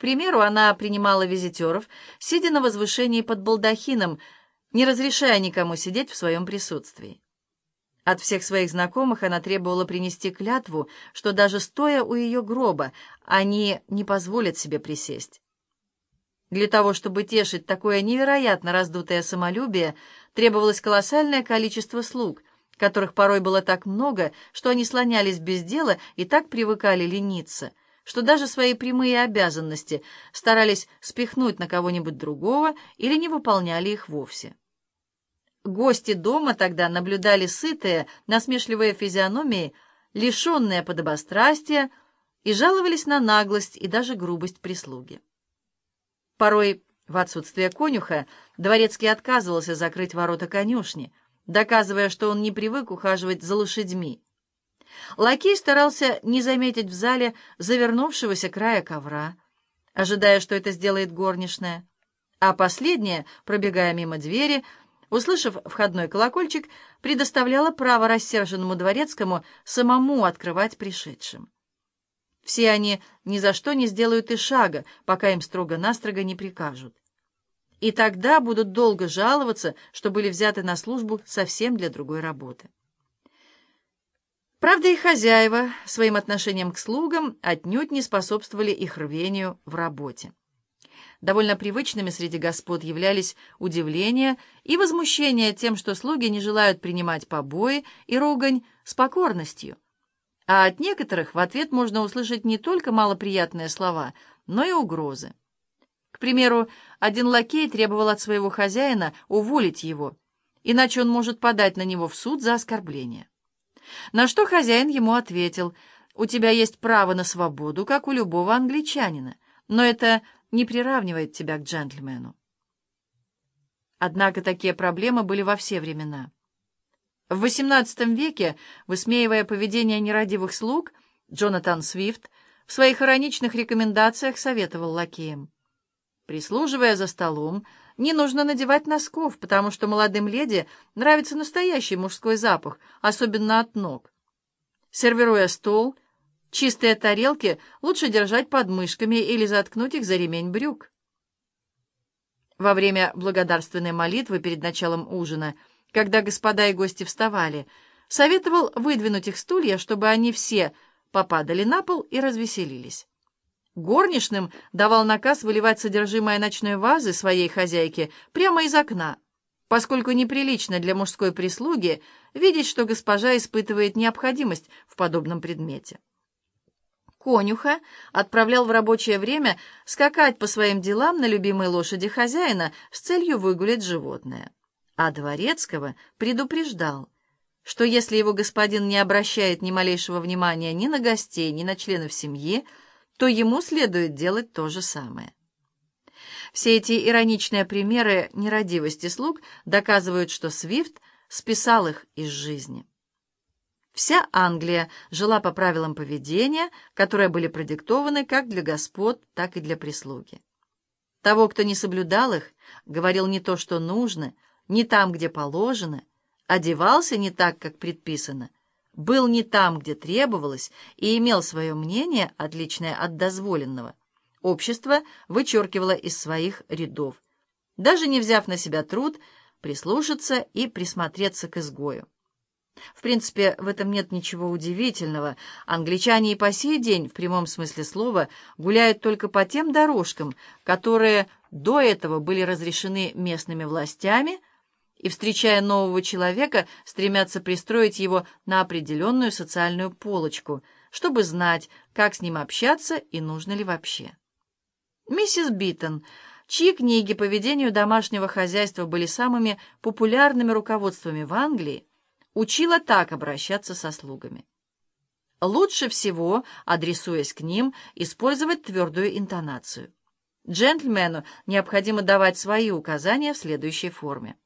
примеру, она принимала визитеров, сидя на возвышении под балдахином, не разрешая никому сидеть в своем присутствии. От всех своих знакомых она требовала принести клятву, что даже стоя у ее гроба, они не позволят себе присесть. Для того, чтобы тешить такое невероятно раздутое самолюбие, требовалось колоссальное количество слуг, которых порой было так много, что они слонялись без дела и так привыкали лениться, что даже свои прямые обязанности старались спихнуть на кого-нибудь другого или не выполняли их вовсе. Гости дома тогда наблюдали сытые, насмешливые физиономии, лишенные подобострастия, и жаловались на наглость и даже грубость прислуги. Порой, в отсутствие конюха, дворецкий отказывался закрыть ворота конюшни, доказывая, что он не привык ухаживать за лошадьми. Лакей старался не заметить в зале завернувшегося края ковра, ожидая, что это сделает горничная, а последняя, пробегая мимо двери, услышав входной колокольчик, предоставляла право рассерженному дворецкому самому открывать пришедшим. Все они ни за что не сделают и шага, пока им строго-настрого не прикажут. И тогда будут долго жаловаться, что были взяты на службу совсем для другой работы. Правда, и хозяева своим отношением к слугам отнюдь не способствовали их рвению в работе. Довольно привычными среди господ являлись удивление и возмущение тем, что слуги не желают принимать побои и ругань с покорностью. А от некоторых в ответ можно услышать не только малоприятные слова, но и угрозы. К примеру, один лакей требовал от своего хозяина уволить его, иначе он может подать на него в суд за оскорбление. На что хозяин ему ответил, «У тебя есть право на свободу, как у любого англичанина, но это не приравнивает тебя к джентльмену. Однако такие проблемы были во все времена. В XVIII веке, высмеивая поведение нерадивых слуг, Джонатан Свифт в своих ироничных рекомендациях советовал лакеям. Прислуживая за столом, не нужно надевать носков, потому что молодым леди нравится настоящий мужской запах, особенно от ног. Сервируя стол, Чистые тарелки лучше держать под мышками или заткнуть их за ремень брюк. Во время благодарственной молитвы перед началом ужина, когда господа и гости вставали, советовал выдвинуть их стулья, чтобы они все попадали на пол и развеселились. Горничным давал наказ выливать содержимое ночной вазы своей хозяйки прямо из окна, поскольку неприлично для мужской прислуги видеть, что госпожа испытывает необходимость в подобном предмете конюха отправлял в рабочее время скакать по своим делам на любимой лошади хозяина с целью выгулять животное. А Дворецкого предупреждал, что если его господин не обращает ни малейшего внимания ни на гостей, ни на членов семьи, то ему следует делать то же самое. Все эти ироничные примеры нерадивости слуг доказывают, что Свифт списал их из жизни. Вся Англия жила по правилам поведения, которые были продиктованы как для господ, так и для прислуги. Того, кто не соблюдал их, говорил не то, что нужно, не там, где положено, одевался не так, как предписано, был не там, где требовалось, и имел свое мнение, отличное от дозволенного. Общество вычеркивало из своих рядов, даже не взяв на себя труд прислушаться и присмотреться к изгою. В принципе, в этом нет ничего удивительного. Англичане и по сей день, в прямом смысле слова, гуляют только по тем дорожкам, которые до этого были разрешены местными властями, и, встречая нового человека, стремятся пристроить его на определенную социальную полочку, чтобы знать, как с ним общаться и нужно ли вообще. Миссис Биттон, чьи книги по ведению домашнего хозяйства были самыми популярными руководствами в Англии, учила так обращаться со слугами. Лучше всего, адресуясь к ним, использовать твердую интонацию. Джентльмену необходимо давать свои указания в следующей форме.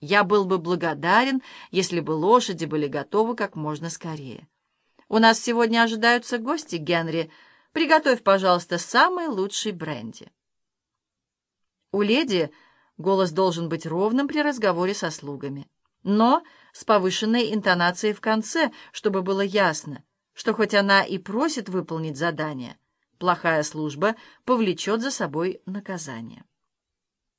«Я был бы благодарен, если бы лошади были готовы как можно скорее. У нас сегодня ожидаются гости, Генри. Приготовь, пожалуйста, самый лучший бренди». У леди голос должен быть ровным при разговоре со слугами, но с повышенной интонацией в конце, чтобы было ясно, что хоть она и просит выполнить задание, Плохая служба повлечет за собой наказание.